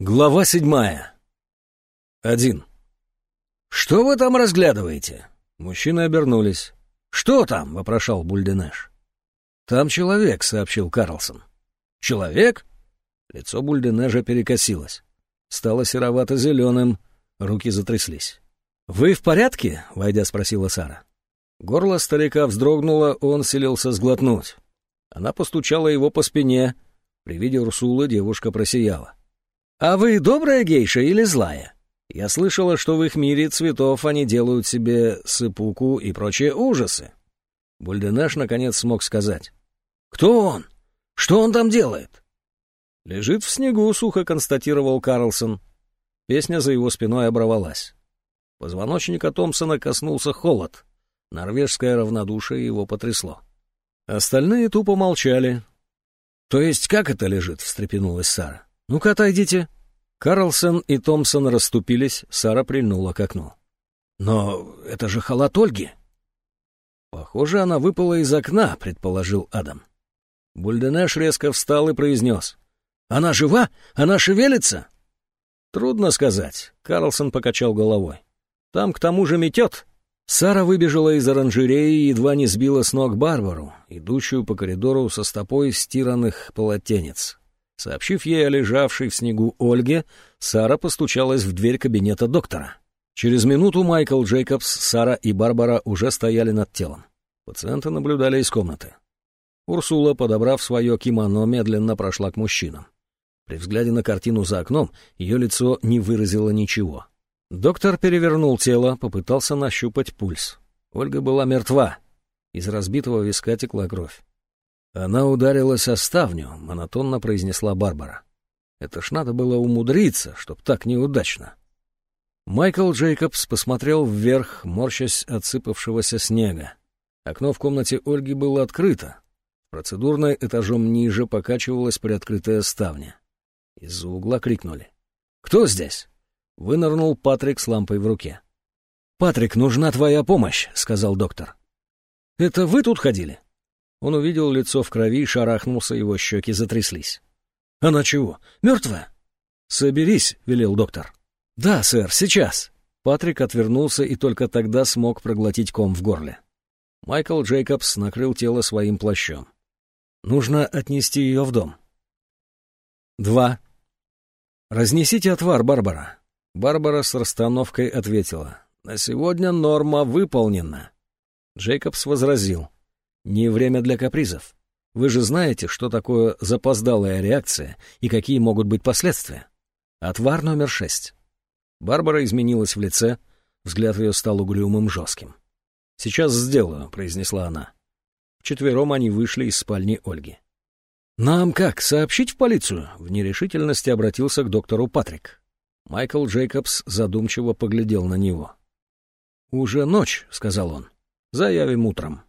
Глава седьмая. Один. «Что вы там разглядываете?» Мужчины обернулись. «Что там?» — вопрошал Бульденеш. «Там человек», — сообщил Карлсон. «Человек?» Лицо Бульденежа перекосилось. Стало серовато-зеленым, руки затряслись. «Вы в порядке?» — войдя спросила Сара. Горло старика вздрогнуло, он селился сглотнуть. Она постучала его по спине. При виде Урсулы девушка просияла. «А вы добрая гейша или злая? Я слышала, что в их мире цветов они делают себе сыпуку и прочие ужасы». Бульденеш наконец смог сказать. «Кто он? Что он там делает?» «Лежит в снегу», — сухо констатировал Карлсон. Песня за его спиной оборвалась. Позвоночника Томпсона коснулся холод. Норвежское равнодушие его потрясло. Остальные тупо молчали. «То есть как это лежит?» — встрепенулась Сара. «Ну-ка, отойдите». Карлсон и Томпсон расступились, Сара прильнула к окну. «Но это же халат Ольги!» «Похоже, она выпала из окна», — предположил Адам. Бульденеш резко встал и произнес. «Она жива? Она шевелится?» «Трудно сказать», — Карлсон покачал головой. «Там к тому же метет». Сара выбежала из оранжереи и едва не сбила с ног Барбару, идущую по коридору со стопой стиранных полотенец. Сообщив ей о лежавшей в снегу Ольге, Сара постучалась в дверь кабинета доктора. Через минуту Майкл Джейкобс, Сара и Барбара уже стояли над телом. Пациенты наблюдали из комнаты. Урсула, подобрав свое кимоно, медленно прошла к мужчинам. При взгляде на картину за окном ее лицо не выразило ничего. Доктор перевернул тело, попытался нащупать пульс. Ольга была мертва. Из разбитого виска текла кровь. Она ударилась о ставню, монотонно произнесла Барбара. Это ж надо было умудриться, чтоб так неудачно. Майкл Джейкобс посмотрел вверх, морщась от сыпавшегося снега. Окно в комнате Ольги было открыто. Процедурной этажом ниже покачивалась приоткрытая ставня. Из-за угла крикнули. «Кто здесь?» Вынырнул Патрик с лампой в руке. «Патрик, нужна твоя помощь», — сказал доктор. «Это вы тут ходили?» Он увидел лицо в крови, шарахнулся, его щеки затряслись. «Она чего, мертвая?» «Соберись», — велел доктор. «Да, сэр, сейчас». Патрик отвернулся и только тогда смог проглотить ком в горле. Майкл Джейкобс накрыл тело своим плащом. «Нужно отнести ее в дом». «Два». «Разнесите отвар, Барбара». Барбара с расстановкой ответила. «На сегодня норма выполнена». Джейкобс возразил. Не время для капризов. Вы же знаете, что такое запоздалая реакция и какие могут быть последствия. Отвар номер шесть. Барбара изменилась в лице, взгляд ее стал угрюмым, жестким. «Сейчас сделаю», — произнесла она. Вчетвером они вышли из спальни Ольги. «Нам как, сообщить в полицию?» — в нерешительности обратился к доктору Патрик. Майкл Джейкобс задумчиво поглядел на него. «Уже ночь», — сказал он. «Заявим утром».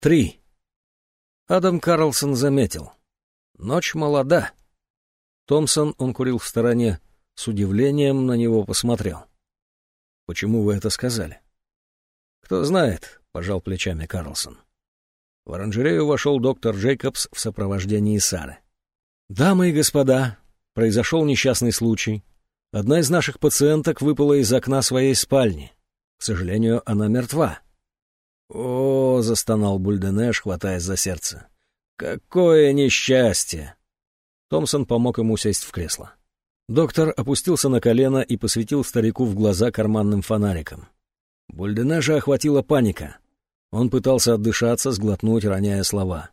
Три. Адам Карлсон заметил. Ночь молода. Томпсон, он курил в стороне, с удивлением на него посмотрел. «Почему вы это сказали?» «Кто знает», — пожал плечами Карлсон. В оранжерею вошел доктор Джейкобс в сопровождении Сары. «Дамы и господа, произошел несчастный случай. Одна из наших пациенток выпала из окна своей спальни. К сожалению, она мертва. «О!» — застонал Бульденеш, хватаясь за сердце. «Какое несчастье!» Томпсон помог ему сесть в кресло. Доктор опустился на колено и посветил старику в глаза карманным фонариком. Бульденежа охватила паника. Он пытался отдышаться, сглотнуть, роняя слова.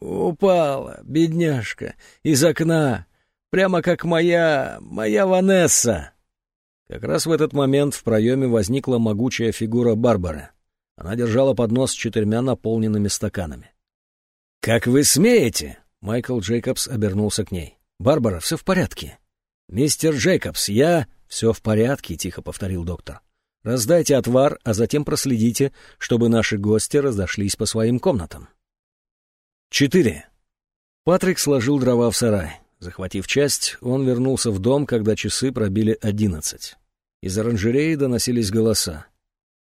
«Упала, бедняжка, из окна, прямо как моя... моя Ванесса!» Как раз в этот момент в проеме возникла могучая фигура Барбары. Она держала поднос с четырьмя наполненными стаканами. «Как вы смеете?» — Майкл Джейкобс обернулся к ней. «Барбара, все в порядке». «Мистер Джейкобс, я...» «Все в порядке», — тихо повторил доктор. «Раздайте отвар, а затем проследите, чтобы наши гости разошлись по своим комнатам». Четыре. Патрик сложил дрова в сарай. Захватив часть, он вернулся в дом, когда часы пробили одиннадцать. Из оранжереи доносились голоса.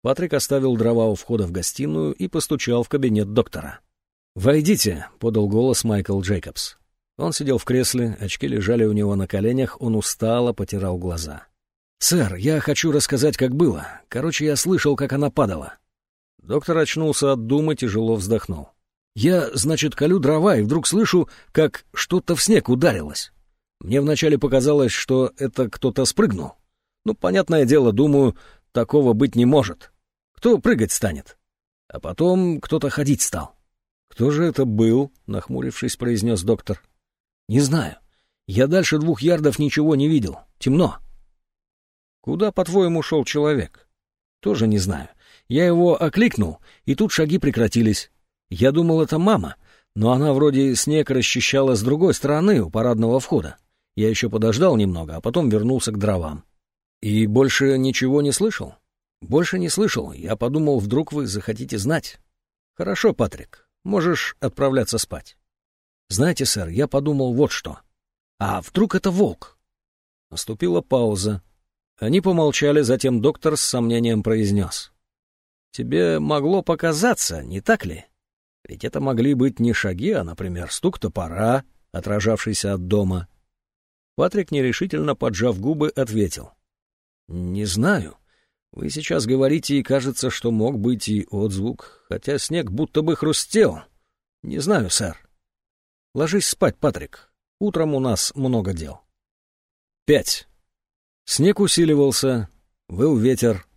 Патрик оставил дрова у входа в гостиную и постучал в кабинет доктора. «Войдите», — подал голос Майкл Джейкобс. Он сидел в кресле, очки лежали у него на коленях, он устало потирал глаза. «Сэр, я хочу рассказать, как было. Короче, я слышал, как она падала». Доктор очнулся от думы, тяжело вздохнул. «Я, значит, колю дрова, и вдруг слышу, как что-то в снег ударилось. Мне вначале показалось, что это кто-то спрыгнул. Ну, понятное дело, думаю, такого быть не может. Кто прыгать станет? А потом кто-то ходить стал. «Кто же это был?» — нахмурившись, произнес доктор. «Не знаю. Я дальше двух ярдов ничего не видел. Темно». «Куда, по-твоему, шел человек?» «Тоже не знаю. Я его окликнул, и тут шаги прекратились. Я думал, это мама, но она вроде снег расчищала с другой стороны, у парадного входа. Я еще подождал немного, а потом вернулся к дровам. И больше ничего не слышал? Больше не слышал. Я подумал, вдруг вы захотите знать. Хорошо, Патрик, можешь отправляться спать. Знаете, сэр, я подумал вот что. А вдруг это волк? Наступила пауза. Они помолчали, затем доктор с сомнением произнес. «Тебе могло показаться, не так ли? Ведь это могли быть не шаги, а, например, стук топора, отражавшийся от дома». Патрик, нерешительно поджав губы, ответил. «Не знаю. Вы сейчас говорите, и кажется, что мог быть и отзвук, хотя снег будто бы хрустел. Не знаю, сэр. Ложись спать, Патрик. Утром у нас много дел». Пять. Снег усиливался, выл ветер.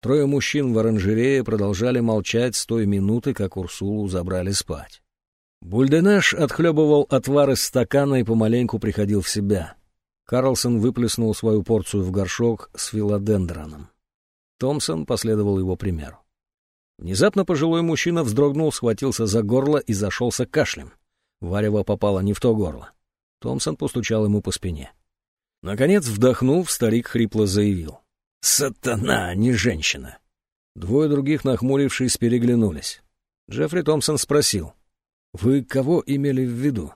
Трое мужчин в оранжерее продолжали молчать с той минуты, как Урсулу забрали спать. Бульденеш отхлебывал отвар из стакана и помаленьку приходил в себя. Карлсон выплеснул свою порцию в горшок с филодендроном. Томпсон последовал его примеру. Внезапно пожилой мужчина вздрогнул, схватился за горло и зашелся кашлем. Варево попало не в то горло. Томпсон постучал ему по спине. Наконец, вдохнув, старик хрипло заявил. «Сатана, а не женщина!» Двое других, нахмурившись, переглянулись. Джеффри Томпсон спросил. «Вы кого имели в виду?»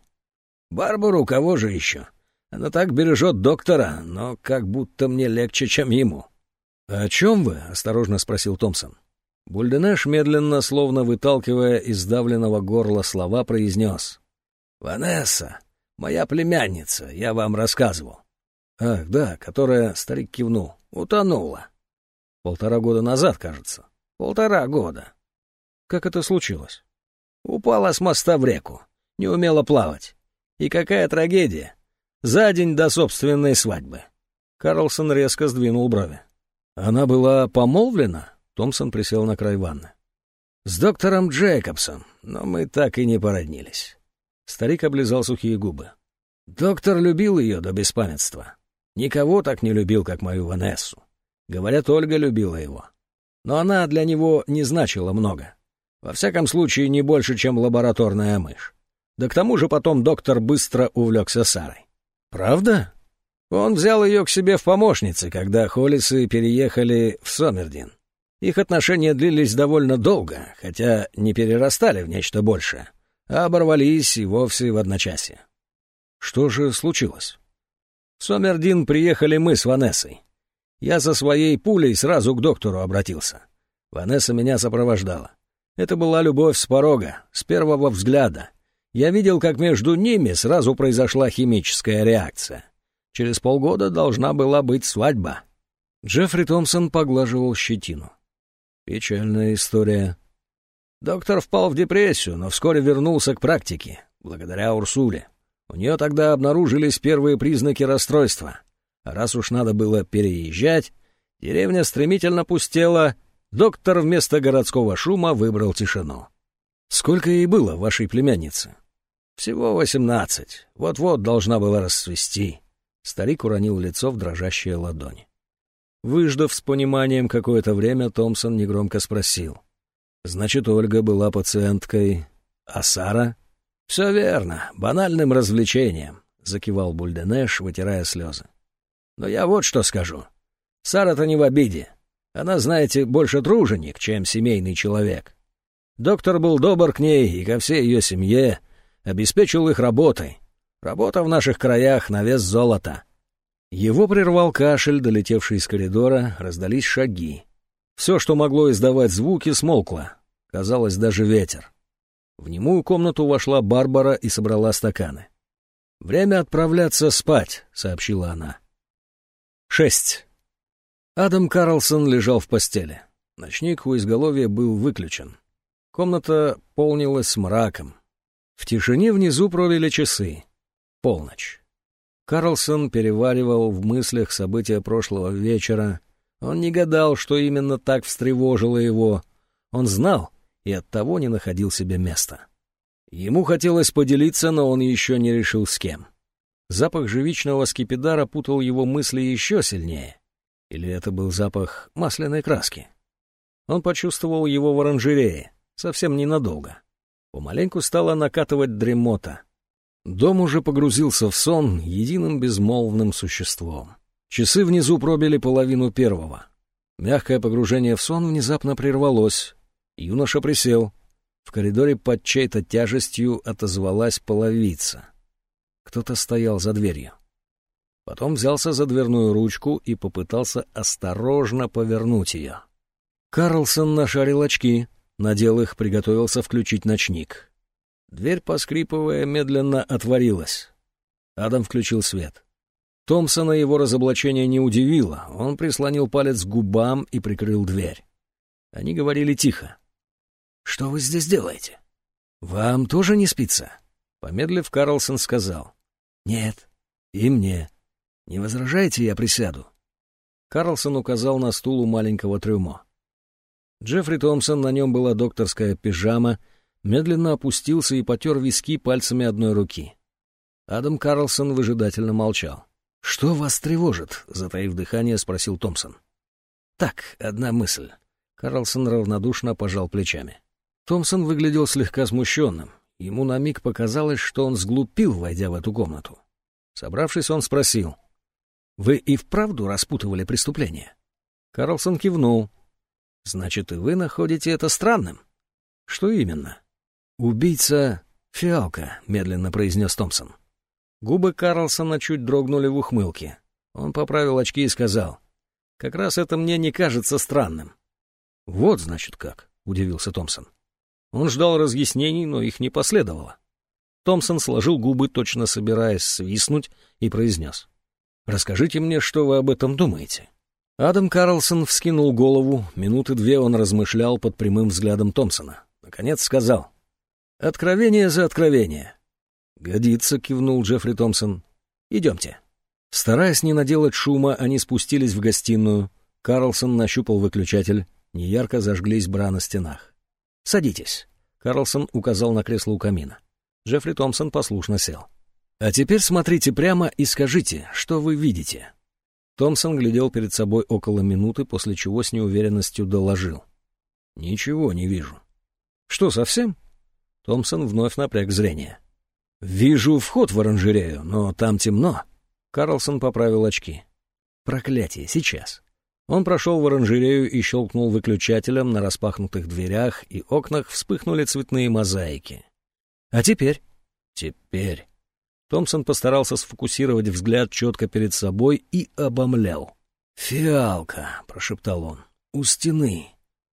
«Барбару, кого же еще? Она так бережет доктора, но как будто мне легче, чем ему». «О чем вы?» — осторожно спросил Томпсон. Бульденеш, медленно, словно выталкивая из сдавленного горла слова, произнес. «Ванесса, моя племянница, я вам рассказывал. Ах, да, которая, старик кивнул, утонула. Полтора года назад, кажется. Полтора года. Как это случилось? Упала с моста в реку, не умела плавать. И какая трагедия. За день до собственной свадьбы. Карлсон резко сдвинул брови. Она была помолвлена? Томпсон присел на край ванны. С доктором Джейкобсом, но мы так и не породнились. Старик облизал сухие губы. Доктор любил ее до беспамятства. Никого так не любил, как мою Ванессу. Говорят, Ольга любила его. Но она для него не значила много. Во всяком случае, не больше, чем лабораторная мышь. Да к тому же потом доктор быстро увлекся Сарой. «Правда?» Он взял ее к себе в помощницы, когда Холлисы переехали в Сомердин. Их отношения длились довольно долго, хотя не перерастали в нечто большее, а оборвались и вовсе в одночасье. Что же случилось? В Сомердин приехали мы с Ванессой. Я со своей пулей сразу к доктору обратился. Ванесса меня сопровождала. Это была любовь с порога, с первого взгляда. Я видел, как между ними сразу произошла химическая реакция. Через полгода должна была быть свадьба. Джеффри Томпсон поглаживал щетину. Печальная история. Доктор впал в депрессию, но вскоре вернулся к практике, благодаря Урсуле. У нее тогда обнаружились первые признаки расстройства. Раз уж надо было переезжать, деревня стремительно пустела, доктор вместо городского шума выбрал тишину. «Сколько ей было, вашей племяннице?» «Всего восемнадцать. Вот-вот должна была расцвести». Старик уронил лицо в дрожащие ладони. Выждав с пониманием какое-то время, Томпсон негромко спросил. «Значит, Ольга была пациенткой, а Сара?» «Все верно, банальным развлечением», — закивал Бульденеш, вытирая слезы. «Но я вот что скажу. Сара-то не в обиде. Она, знаете, больше труженик, чем семейный человек. Доктор был добр к ней и ко всей ее семье, обеспечил их работой. Работа в наших краях на вес золота». Его прервал кашель, долетевший из коридора, раздались шаги. Все, что могло издавать звуки, смолкло. Казалось, даже ветер. В немую комнату вошла Барбара и собрала стаканы. «Время отправляться спать», — сообщила она. Шесть. Адам Карлсон лежал в постели. Ночник у изголовья был выключен. Комната полнилась мраком. В тишине внизу провели часы. Полночь. Карлсон переваривал в мыслях события прошлого вечера. Он не гадал, что именно так встревожило его. Он знал и оттого не находил себе места. Ему хотелось поделиться, но он еще не решил с кем. Запах живичного скипидара путал его мысли еще сильнее. Или это был запах масляной краски? Он почувствовал его в оранжерее, совсем ненадолго. Помаленьку стала накатывать дремота. Дом уже погрузился в сон единым безмолвным существом. Часы внизу пробили половину первого. Мягкое погружение в сон внезапно прервалось. Юноша присел. В коридоре под чьей-то тяжестью отозвалась половица. Кто-то стоял за дверью. Потом взялся за дверную ручку и попытался осторожно повернуть ее. Карлсон нашарил очки, надел их, приготовился включить ночник. Дверь, поскрипывая, медленно отворилась. Адам включил свет. Томпсона его разоблачение не удивило. Он прислонил палец к губам и прикрыл дверь. Они говорили тихо. «Что вы здесь делаете? Вам тоже не спится?» Помедлив, Карлсон сказал. «Нет. И мне. Не возражаете, я присяду?» Карлсон указал на стул у маленького трюмо. Джеффри Томпсон, на нем была докторская пижама, медленно опустился и потер виски пальцами одной руки. Адам Карлсон выжидательно молчал. «Что вас тревожит?» — затаив дыхание, спросил Томпсон. «Так, одна мысль». Карлсон равнодушно пожал плечами. Томпсон выглядел слегка смущенным. Ему на миг показалось, что он сглупил, войдя в эту комнату. Собравшись, он спросил. «Вы и вправду распутывали преступление?» Карлсон кивнул. «Значит, и вы находите это странным?» «Что именно?» «Убийца — фиалка», — медленно произнес Томпсон. Губы Карлсона чуть дрогнули в ухмылке. Он поправил очки и сказал. «Как раз это мне не кажется странным». «Вот, значит, как», — удивился Томпсон. Он ждал разъяснений, но их не последовало. Томпсон сложил губы, точно собираясь свистнуть, и произнес. «Расскажите мне, что вы об этом думаете». Адам Карлсон вскинул голову, минуты две он размышлял под прямым взглядом Томпсона. Наконец сказал. «Откровение за откровение». «Годится», — кивнул Джеффри Томпсон. «Идемте». Стараясь не наделать шума, они спустились в гостиную. Карлсон нащупал выключатель. Неярко зажглись бра на стенах. «Садитесь». Карлсон указал на кресло у камина. Джеффри Томпсон послушно сел. «А теперь смотрите прямо и скажите, что вы видите». Томпсон глядел перед собой около минуты, после чего с неуверенностью доложил. «Ничего не вижу». «Что, совсем?» Томпсон вновь напряг зрение. «Вижу вход в оранжерею, но там темно». Карлсон поправил очки. «Проклятие, сейчас». Он прошел в оранжерею и щелкнул выключателем на распахнутых дверях, и окнах вспыхнули цветные мозаики. «А теперь?» «Теперь...» Томпсон постарался сфокусировать взгляд четко перед собой и обомлял. «Фиалка», — прошептал он, — «у стены».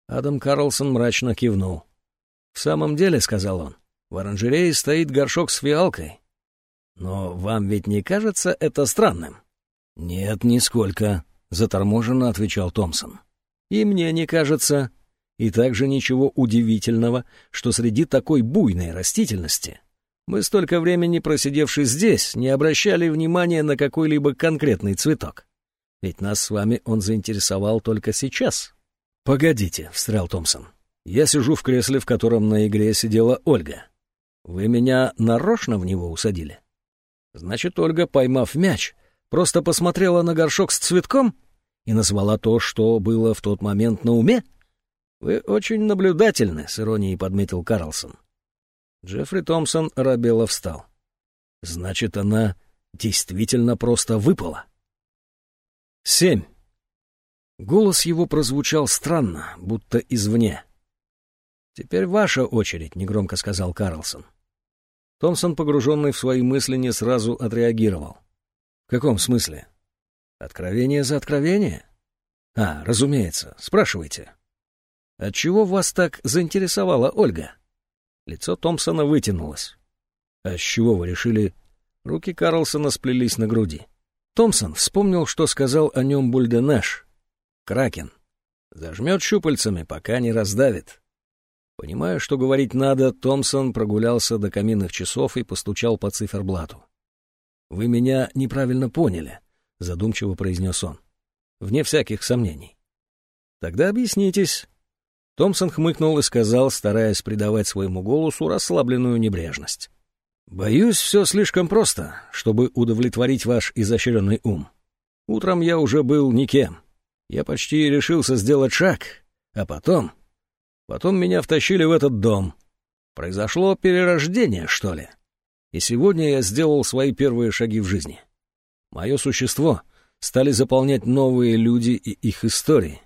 Адам Карлсон мрачно кивнул. «В самом деле», — сказал он, — «в оранжерее стоит горшок с фиалкой». «Но вам ведь не кажется это странным?» «Нет, нисколько», — заторможенно отвечал Томпсон. «И мне не кажется. И также ничего удивительного, что среди такой буйной растительности мы, столько времени просидевши здесь, не обращали внимания на какой-либо конкретный цветок. Ведь нас с вами он заинтересовал только сейчас». «Погодите», — встрял Томпсон. «Я сижу в кресле, в котором на игре сидела Ольга. Вы меня нарочно в него усадили?» Значит, Ольга, поймав мяч, Просто посмотрела на горшок с цветком и назвала то, что было в тот момент на уме? Вы очень наблюдательны, — с иронией подметил Карлсон. Джеффри Томпсон рабело встал. Значит, она действительно просто выпала. Семь. Голос его прозвучал странно, будто извне. «Теперь ваша очередь», — негромко сказал Карлсон. Томпсон, погруженный в свои мысли, не сразу отреагировал. В каком смысле? Откровение за откровение? А, разумеется. Спрашивайте. Отчего вас так заинтересовала Ольга? Лицо Томпсона вытянулось. А с чего вы решили... Руки Карлсона сплелись на груди. Томпсон вспомнил, что сказал о нем Бульденеш. Кракен. Зажмет щупальцами, пока не раздавит. Понимая, что говорить надо, Томпсон прогулялся до каминных часов и постучал по циферблату. «Вы меня неправильно поняли», — задумчиво произнес он. «Вне всяких сомнений». «Тогда объяснитесь». Томпсон хмыкнул и сказал, стараясь придавать своему голосу расслабленную небрежность. «Боюсь, все слишком просто, чтобы удовлетворить ваш изощренный ум. Утром я уже был никем. Я почти решился сделать шаг, а потом... Потом меня втащили в этот дом. Произошло перерождение, что ли. И сегодня я сделал свои первые шаги в жизни. Мое существо стали заполнять новые люди и их истории.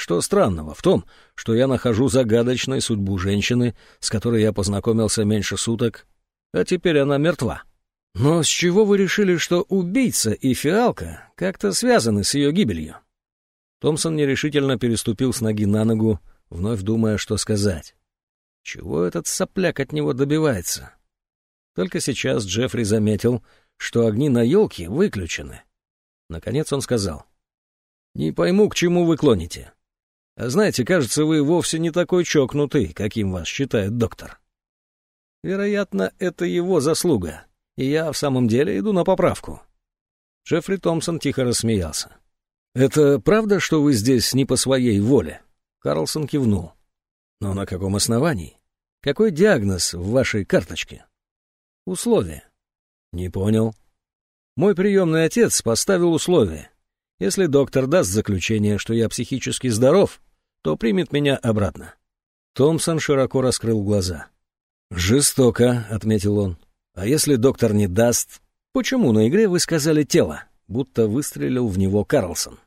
Что странного в том, что я нахожу загадочной судьбу женщины, с которой я познакомился меньше суток, а теперь она мертва. Но с чего вы решили, что убийца и фиалка как-то связаны с ее гибелью? Томпсон нерешительно переступил с ноги на ногу, вновь думая, что сказать. Чего этот сопляк от него добивается? Только сейчас Джеффри заметил, что огни на елке выключены. Наконец он сказал. «Не пойму, к чему вы клоните. Знаете, кажется, вы вовсе не такой чокнутый, каким вас считает доктор. Вероятно, это его заслуга, и я в самом деле иду на поправку». Джеффри Томпсон тихо рассмеялся. «Это правда, что вы здесь не по своей воле?» Карлсон кивнул. «Но на каком основании? Какой диагноз в вашей карточке?» «Условия». «Не понял». «Мой приемный отец поставил условие. Если доктор даст заключение, что я психически здоров, то примет меня обратно». Томпсон широко раскрыл глаза. «Жестоко», — отметил он. «А если доктор не даст...» «Почему на игре вы сказали тело?» будто выстрелил в него Карлсон.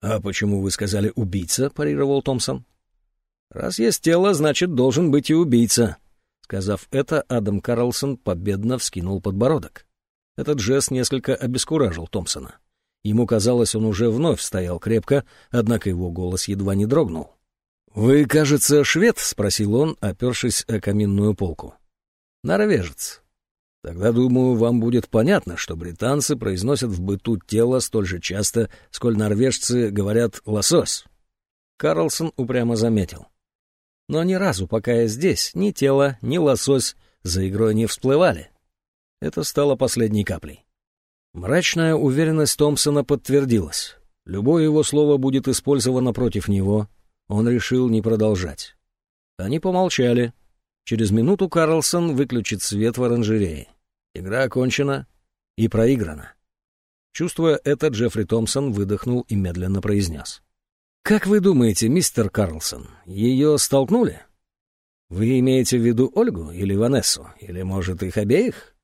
«А почему вы сказали «убийца»?» — парировал Томпсон. «Раз есть тело, значит, должен быть и убийца». Сказав это, Адам Карлсон победно вскинул подбородок. Этот жест несколько обескуражил Томпсона. Ему казалось, он уже вновь стоял крепко, однако его голос едва не дрогнул. «Вы, кажется, швед?» — спросил он, опершись о каминную полку. «Норвежец. Тогда, думаю, вам будет понятно, что британцы произносят в быту тело столь же часто, сколь норвежцы говорят «лосось». Карлсон упрямо заметил. Но ни разу, пока я здесь, ни тело, ни лосось за игрой не всплывали. Это стало последней каплей. Мрачная уверенность Томпсона подтвердилась. Любое его слово будет использовано против него. Он решил не продолжать. Они помолчали, Через минуту Карлсон выключит свет в оранжерее. Игра окончена и проиграна. Чувствуя это, Джеффри Томпсон выдохнул и медленно произнес. «Как вы думаете, мистер Карлсон, ее столкнули? Вы имеете в виду Ольгу или Ванессу? Или, может, их обеих?»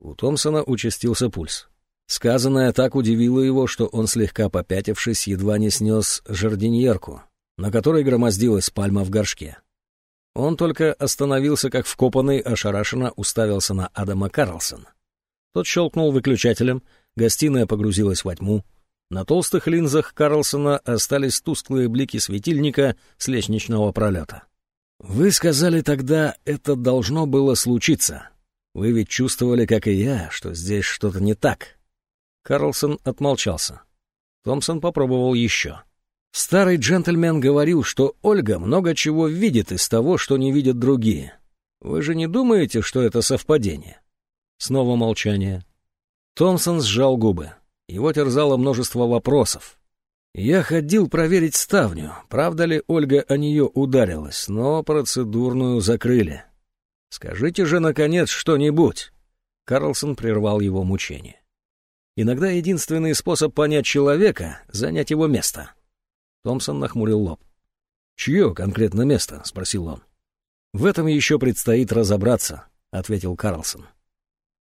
У Томпсона участился пульс. Сказанное так удивило его, что он, слегка попятившись, едва не снес жардиньерку, на которой громоздилась пальма в горшке. Он только остановился, как вкопанный, ошарашенно уставился на Адама Карлсона. Тот щелкнул выключателем, гостиная погрузилась во тьму. На толстых линзах Карлсона остались тусклые блики светильника с лестничного пролета. «Вы сказали тогда, это должно было случиться. Вы ведь чувствовали, как и я, что здесь что-то не так». Карлсон отмолчался. Томпсон попробовал еще. Старый джентльмен говорил, что Ольга много чего видит из того, что не видят другие. Вы же не думаете, что это совпадение? Снова молчание. Томпсон сжал губы. Его терзало множество вопросов. Я ходил проверить ставню, правда ли Ольга о нее ударилась, но процедурную закрыли. Скажите же, наконец, что-нибудь. Карлсон прервал его мучение. Иногда единственный способ понять человека — занять его место. Томпсон нахмурил лоб. «Чье конкретно место?» — спросил он. «В этом еще предстоит разобраться», — ответил Карлсон.